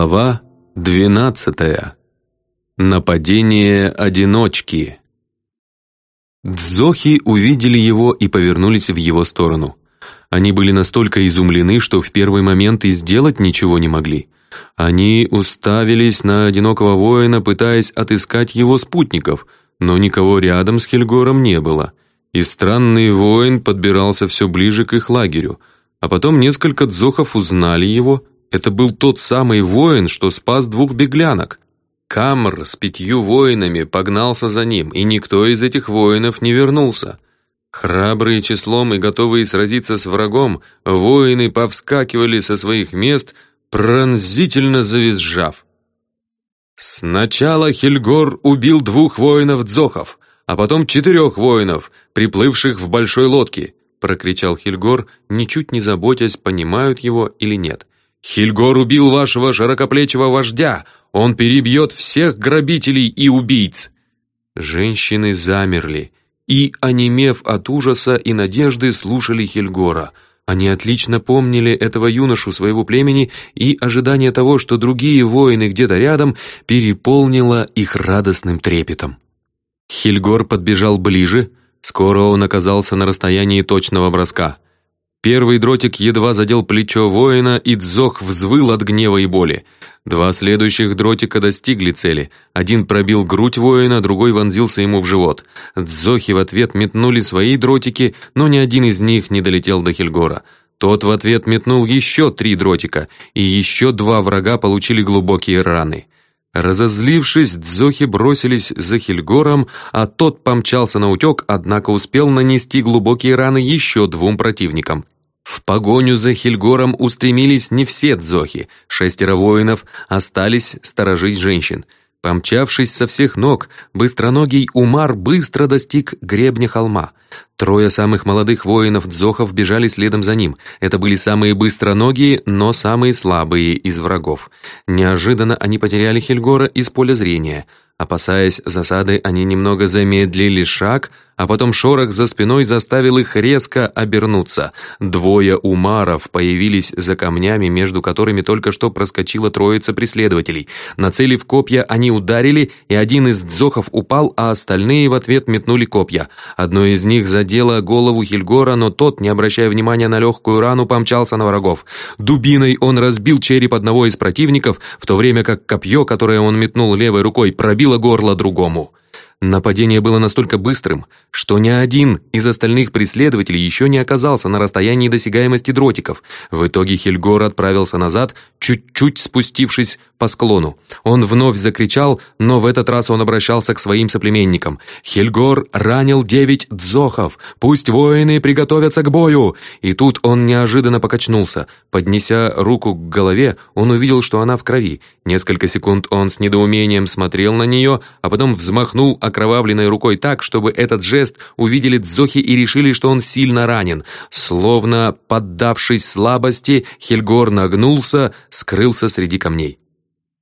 Глава 12. Нападение одиночки. Дзохи увидели его и повернулись в его сторону. Они были настолько изумлены, что в первый момент и сделать ничего не могли. Они уставились на одинокого воина, пытаясь отыскать его спутников, но никого рядом с Хельгором не было. И странный воин подбирался все ближе к их лагерю. А потом несколько дзохов узнали его это был тот самый воин, что спас двух беглянок. Камр с пятью воинами погнался за ним, и никто из этих воинов не вернулся. Храбрые числом и готовые сразиться с врагом, воины повскакивали со своих мест, пронзительно завизжав. Сначала Хельгор убил двух воинов-дзохов, а потом четырех воинов, приплывших в большой лодке, прокричал Хельгор, ничуть не заботясь, понимают его или нет. Хильгор убил вашего широкоплечего вождя! Он перебьет всех грабителей и убийц!» Женщины замерли и, онемев от ужаса и надежды, слушали Хельгора. Они отлично помнили этого юношу своего племени, и ожидание того, что другие воины где-то рядом, переполнило их радостным трепетом. Хельгор подбежал ближе, скоро он оказался на расстоянии точного броска — Первый дротик едва задел плечо воина, и Дзох взвыл от гнева и боли. Два следующих дротика достигли цели. Один пробил грудь воина, другой вонзился ему в живот. Дзохи в ответ метнули свои дротики, но ни один из них не долетел до Хельгора. Тот в ответ метнул еще три дротика, и еще два врага получили глубокие раны. Разозлившись, дзохи бросились за Хельгором, а тот помчался на утек, однако успел нанести глубокие раны еще двум противникам. В погоню за Хельгором устремились не все дзохи, шестеро воинов остались сторожить женщин – Помчавшись со всех ног, быстроногий Умар быстро достиг гребня холма. Трое самых молодых воинов-дзохов бежали следом за ним. Это были самые быстроногие, но самые слабые из врагов. Неожиданно они потеряли Хельгора из поля зрения. Опасаясь засады, они немного замедлили шаг, а потом шорох за спиной заставил их резко обернуться. Двое умаров появились за камнями, между которыми только что проскочила троица преследователей. Нацелив копья, они ударили, и один из дзохов упал, а остальные в ответ метнули копья. Одно из них задело голову Хильгора, но тот, не обращая внимания на легкую рану, помчался на врагов. Дубиной он разбил череп одного из противников, в то время как копье, которое он метнул левой рукой, пробило горло другому. Нападение было настолько быстрым, что ни один из остальных преследователей еще не оказался на расстоянии досягаемости дротиков. В итоге Хельгор отправился назад, чуть-чуть спустившись по склону. Он вновь закричал, но в этот раз он обращался к своим соплеменникам. «Хельгор ранил девять дзохов! Пусть воины приготовятся к бою!» И тут он неожиданно покачнулся. Поднеся руку к голове, он увидел, что она в крови. Несколько секунд он с недоумением смотрел на нее, а потом взмахнул окровавленной рукой так, чтобы этот жест увидели дзохи и решили, что он сильно ранен. Словно поддавшись слабости, Хельгор нагнулся, скрылся среди камней.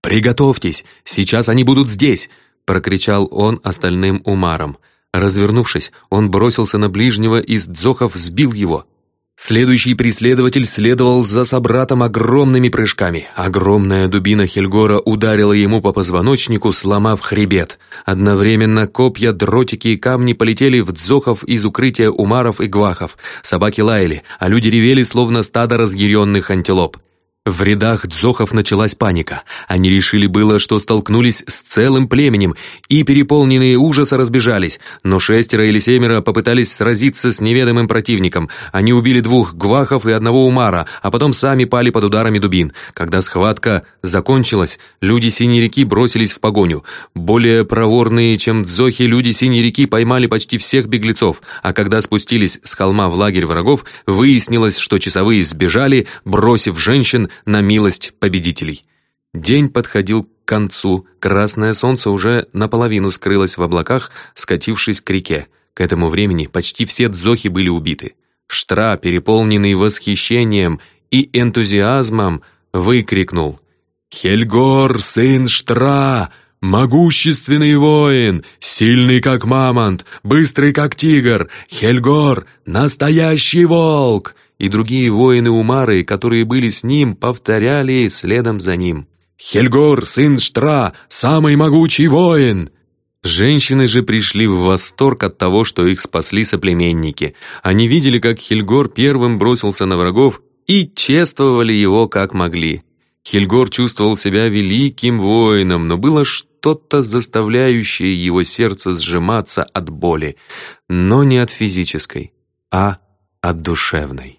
«Приготовьтесь, сейчас они будут здесь!» прокричал он остальным умарам. Развернувшись, он бросился на ближнего из дзохов, сбил его. Следующий преследователь следовал за собратом огромными прыжками. Огромная дубина Хельгора ударила ему по позвоночнику, сломав хребет. Одновременно копья, дротики и камни полетели в дзохов из укрытия умаров и гвахов. Собаки лаяли, а люди ревели, словно стадо разъяренных антилоп. В рядах дзохов началась паника. Они решили было, что столкнулись с целым племенем, и переполненные ужаса разбежались, но шестеро или семеро попытались сразиться с неведомым противником. Они убили двух гвахов и одного умара, а потом сами пали под ударами дубин. Когда схватка закончилась, люди Синей реки бросились в погоню. Более проворные, чем дзохи, люди Синей реки поймали почти всех беглецов, а когда спустились с холма в лагерь врагов, выяснилось, что часовые сбежали, бросив женщин, на милость победителей. День подходил к концу, красное солнце уже наполовину скрылось в облаках, скатившись к реке. К этому времени почти все дзохи были убиты. Штра, переполненный восхищением и энтузиазмом, выкрикнул «Хельгор, сын Штра! Могущественный воин, сильный как мамонт, быстрый как тигр! Хельгор, настоящий волк!» И другие воины Умары, которые были с ним, повторяли следом за ним. «Хельгор, сын Штра, самый могучий воин!» Женщины же пришли в восторг от того, что их спасли соплеменники. Они видели, как Хельгор первым бросился на врагов и чествовали его как могли. Хельгор чувствовал себя великим воином, но было что-то, заставляющее его сердце сжиматься от боли, но не от физической, а от душевной.